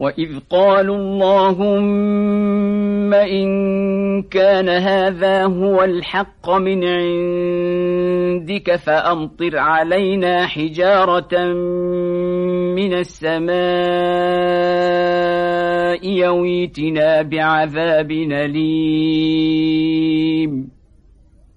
وإذ قالوا اللهم إن كان هذا هو الحق من عندك فأمطر علينا حجارة من السماء يويتنا بعذاب أليم